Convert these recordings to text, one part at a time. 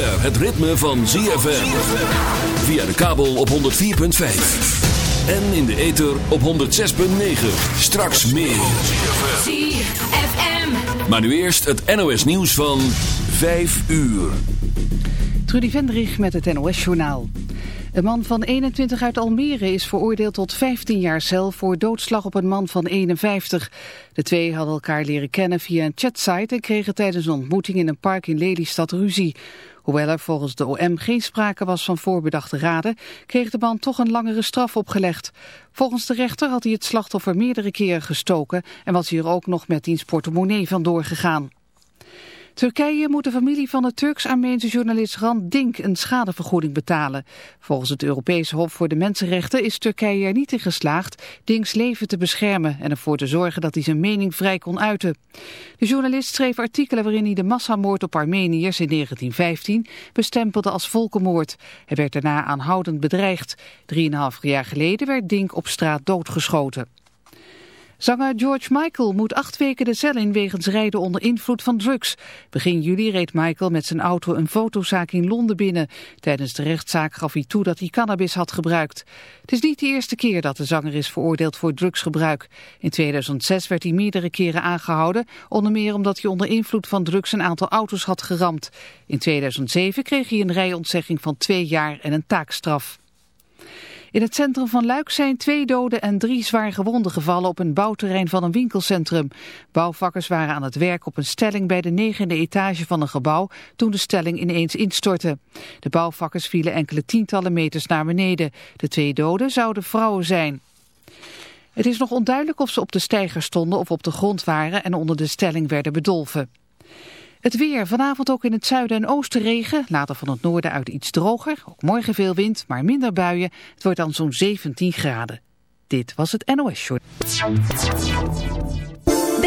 het ritme van ZFM. Via de kabel op 104.5. En in de ether op 106.9. Straks meer. ZFM. Maar nu eerst het NOS nieuws van 5 uur. Trudy Vendrich met het NOS-journaal. Een man van 21 uit Almere is veroordeeld tot 15 jaar cel voor doodslag op een man van 51. De twee hadden elkaar leren kennen via een chatsite en kregen tijdens een ontmoeting in een park in Lelystad ruzie. Hoewel er volgens de OM geen sprake was van voorbedachte raden, kreeg de man toch een langere straf opgelegd. Volgens de rechter had hij het slachtoffer meerdere keren gestoken en was hij er ook nog met diens portemonnee vandoor gegaan. Turkije moet de familie van de Turks-Armeense journalist Rand Dink een schadevergoeding betalen. Volgens het Europese Hof voor de Mensenrechten is Turkije er niet in geslaagd Dinks leven te beschermen en ervoor te zorgen dat hij zijn mening vrij kon uiten. De journalist schreef artikelen waarin hij de massamoord op Armeniërs in 1915 bestempelde als volkenmoord. Hij werd daarna aanhoudend bedreigd. Drieënhalf jaar geleden werd Dink op straat doodgeschoten. Zanger George Michael moet acht weken de cel in wegens rijden onder invloed van drugs. Begin juli reed Michael met zijn auto een fotozaak in Londen binnen. Tijdens de rechtszaak gaf hij toe dat hij cannabis had gebruikt. Het is niet de eerste keer dat de zanger is veroordeeld voor drugsgebruik. In 2006 werd hij meerdere keren aangehouden, onder meer omdat hij onder invloed van drugs een aantal auto's had geramd. In 2007 kreeg hij een rijontzegging van twee jaar en een taakstraf. In het centrum van Luik zijn twee doden en drie zwaar gewonden gevallen op een bouwterrein van een winkelcentrum. Bouwvakkers waren aan het werk op een stelling bij de negende etage van een gebouw toen de stelling ineens instortte. De bouwvakkers vielen enkele tientallen meters naar beneden. De twee doden zouden vrouwen zijn. Het is nog onduidelijk of ze op de steiger stonden of op de grond waren en onder de stelling werden bedolven. Het weer, vanavond ook in het zuiden en oosten regen, later van het noorden uit iets droger. Ook morgen veel wind, maar minder buien. Het wordt dan zo'n 17 graden. Dit was het NOS Short.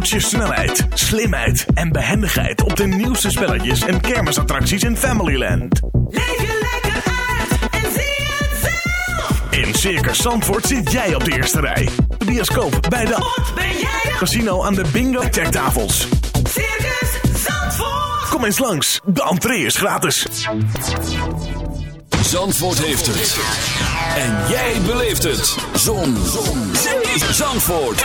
Toets je snelheid, slimheid en behendigheid op de nieuwste spelletjes en kermisattracties in Familyland. Leef je lekker uit en zie het zelf. In Circus Zandvoort zit jij op de eerste rij. De bioscoop bij de Wat ben jij casino aan de bingo tafels. Circus Zandvoort. Kom eens langs, de entree is gratis. Zandvoort heeft het. En jij beleeft het. Zon. Zon. Zee. Zandvoort.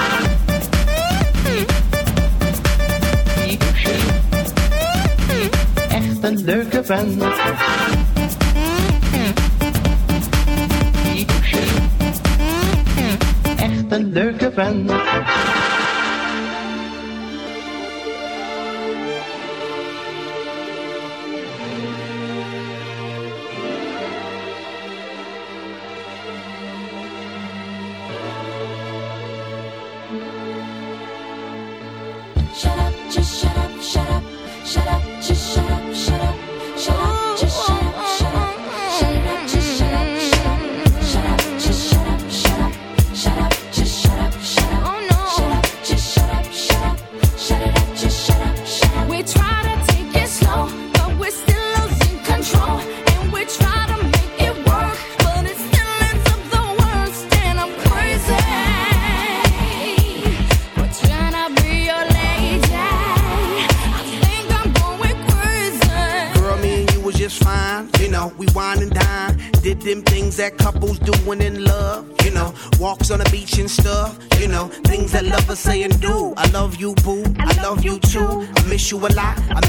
Vent. Echt een leuke vent.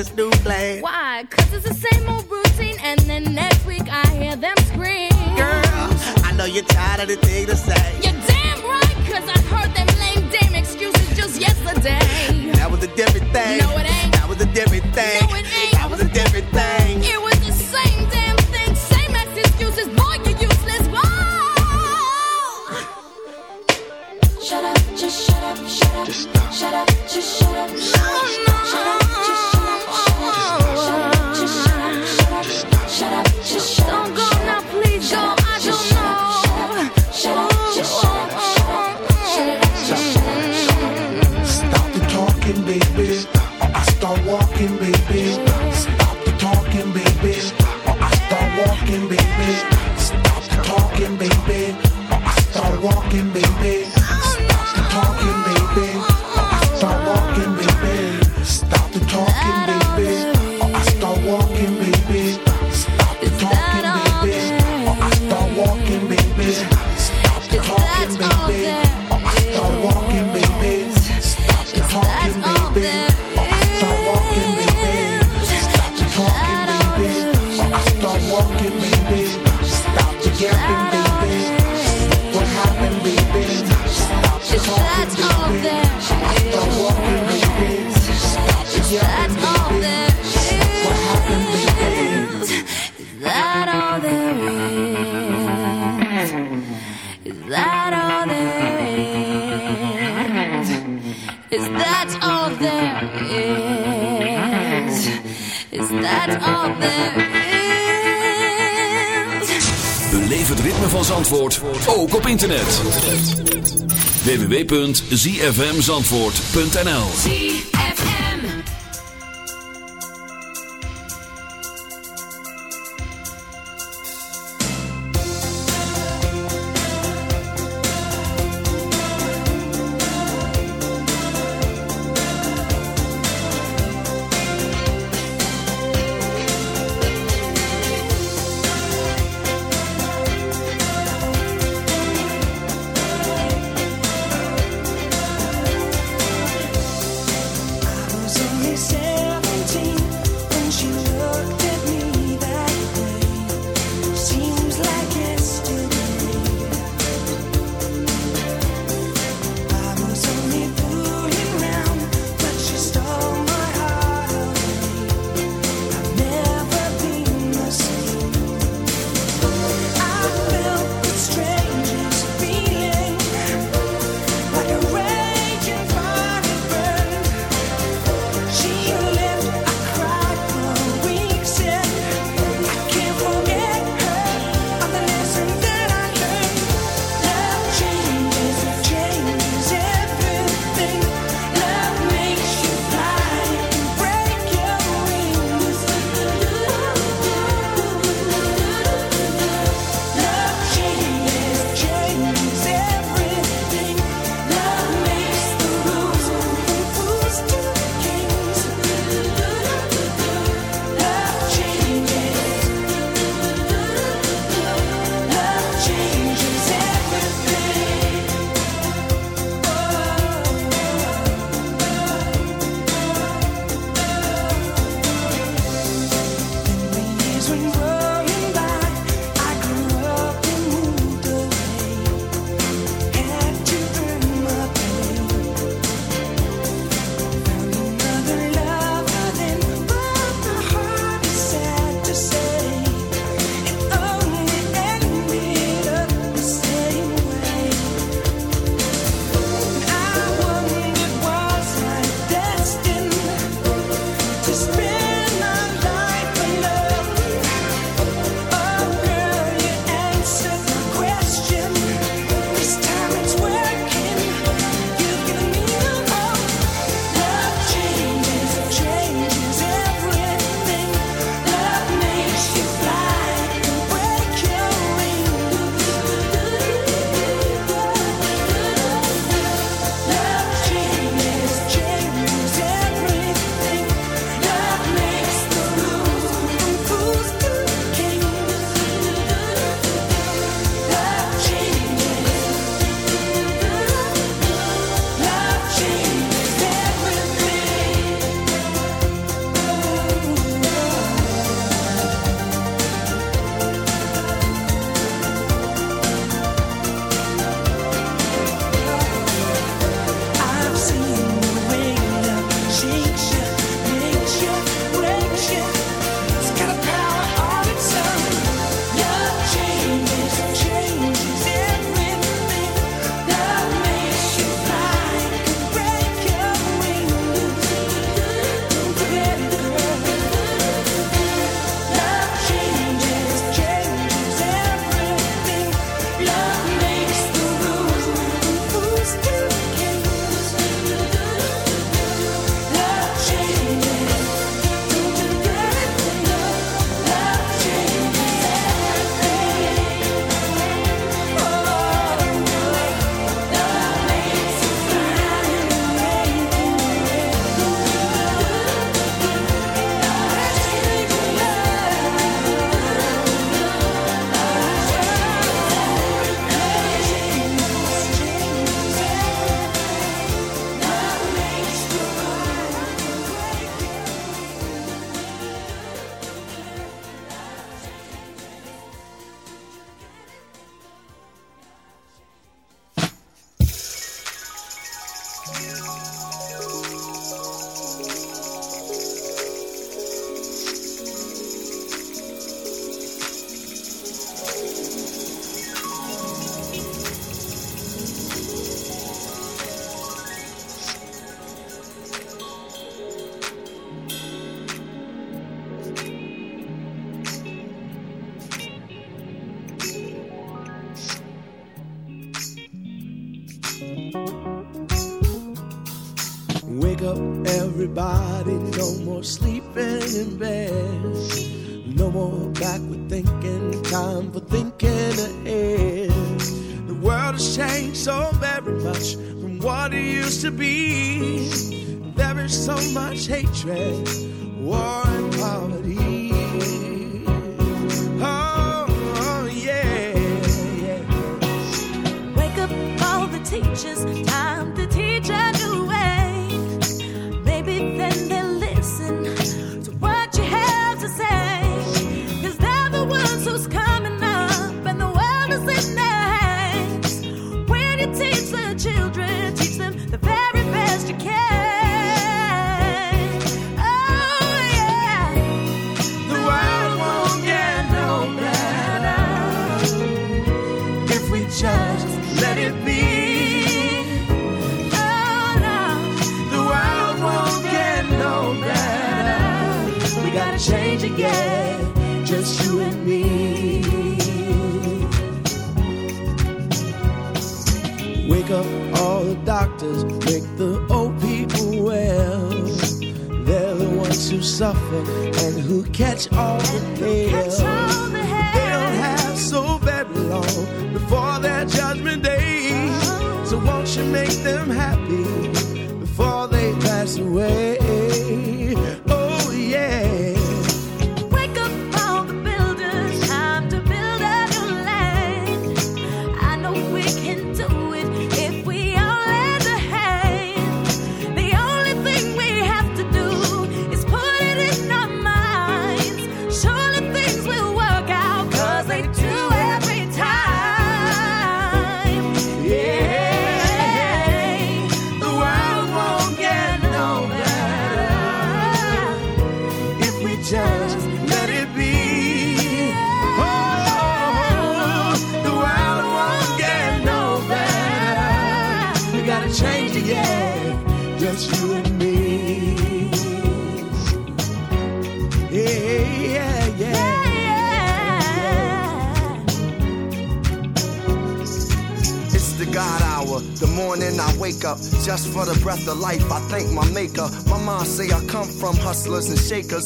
this new plan. Why? Cause it's the same old routine, and then next week I hear them scream. Girl, I know you're tired of the thing that's all is. Het ritme van Zandvoort ook op internet. www.zfmzandvoort.nl hatred.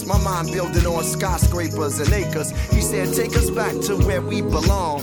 My mind building on skyscrapers and acres. He said, Take us back to where we belong.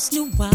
New one.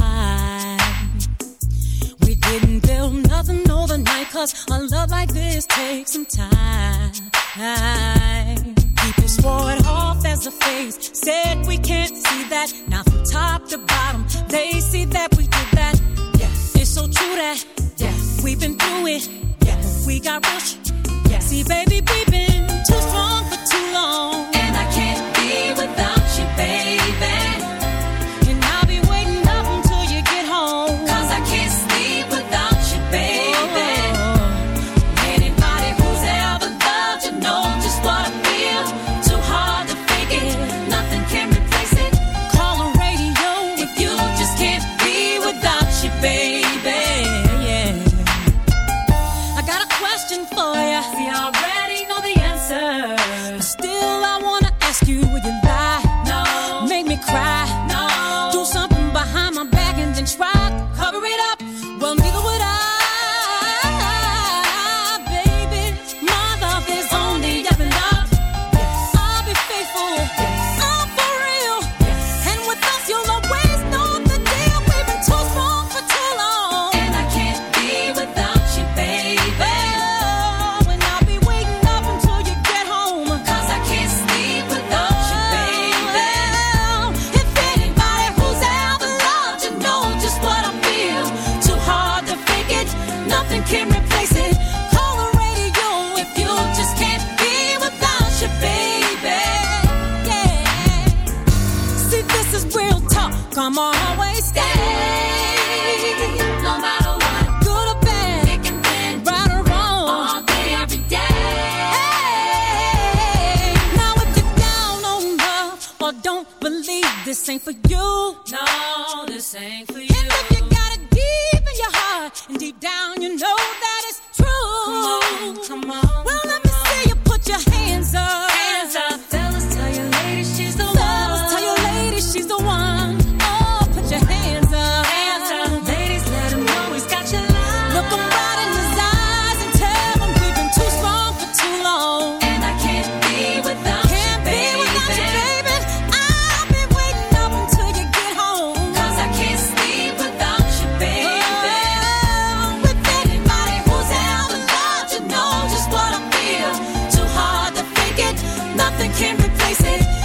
can't replace it.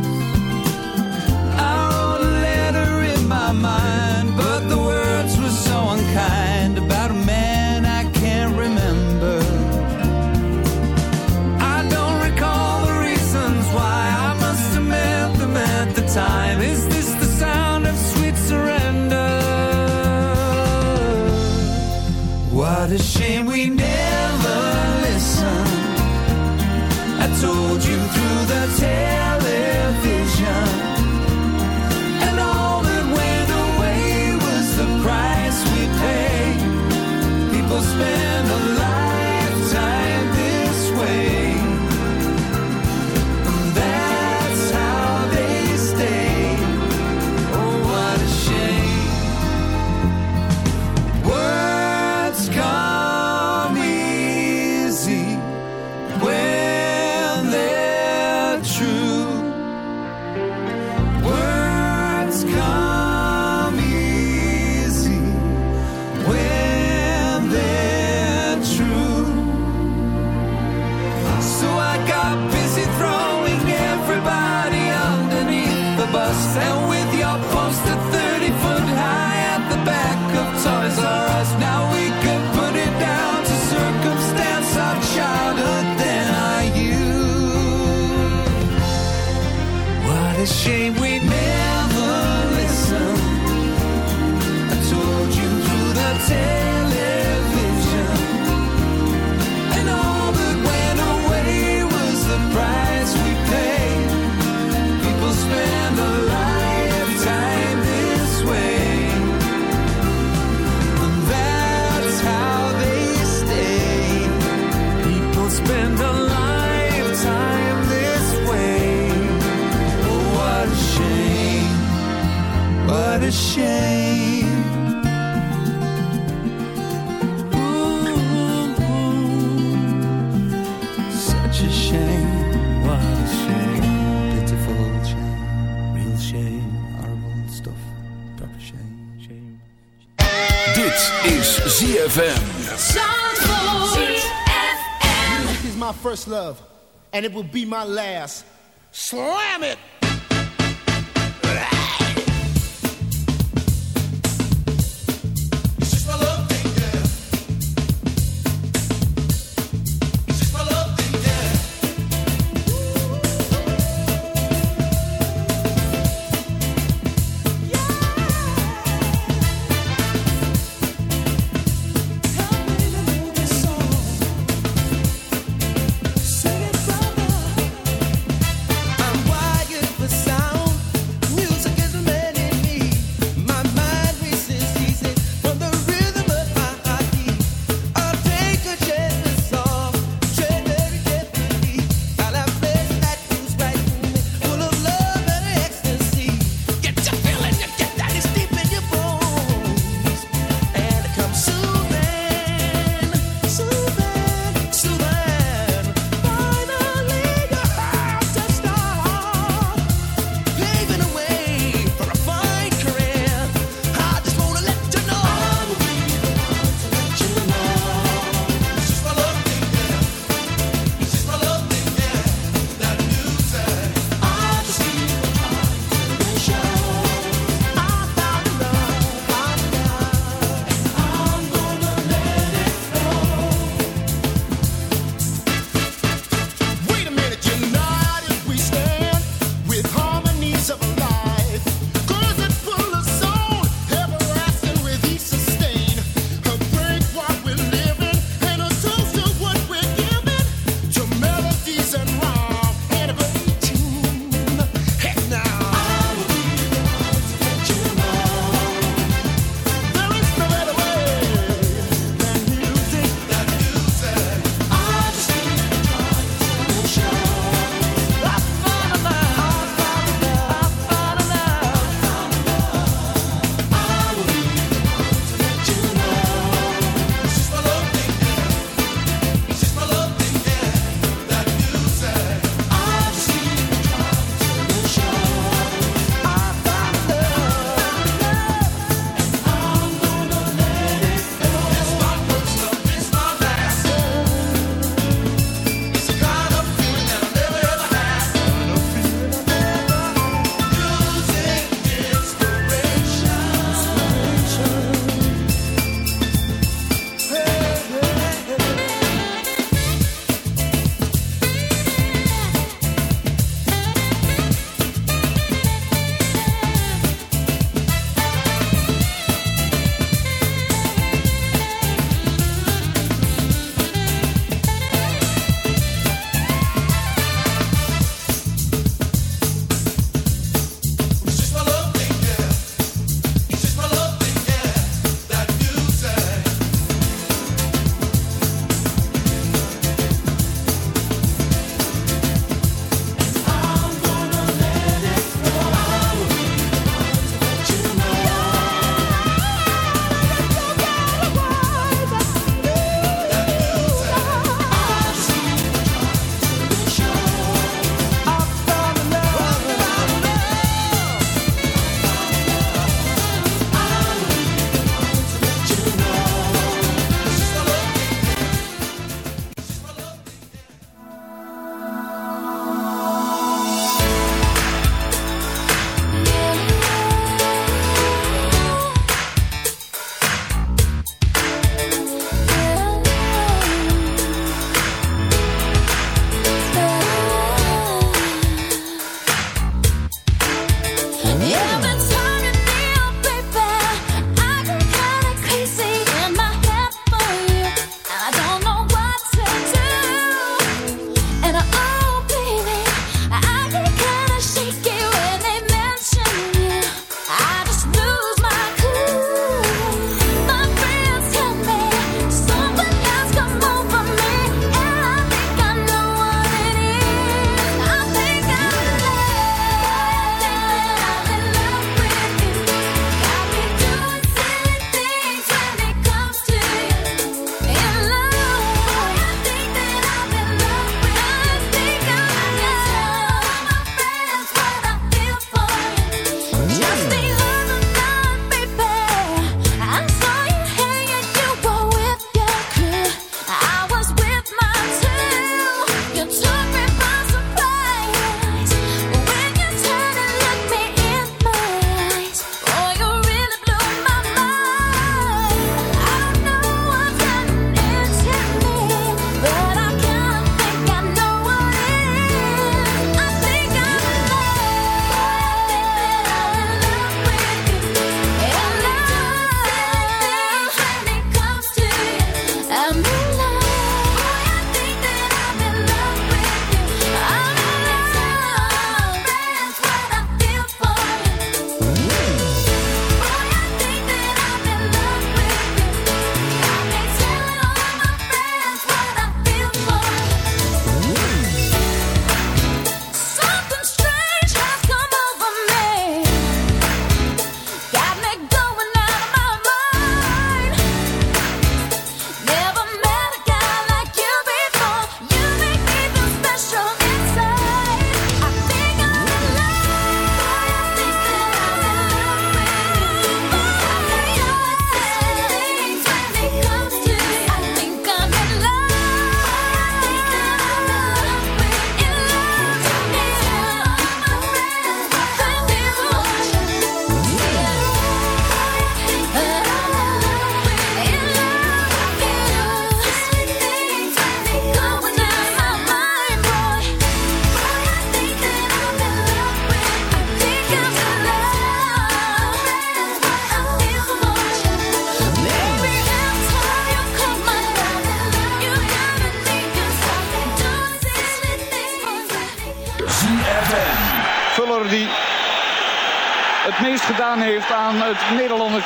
a shame we ZFM. ZFM. This is my first love, and it will be my last. Slam it!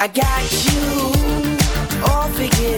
I got you all figured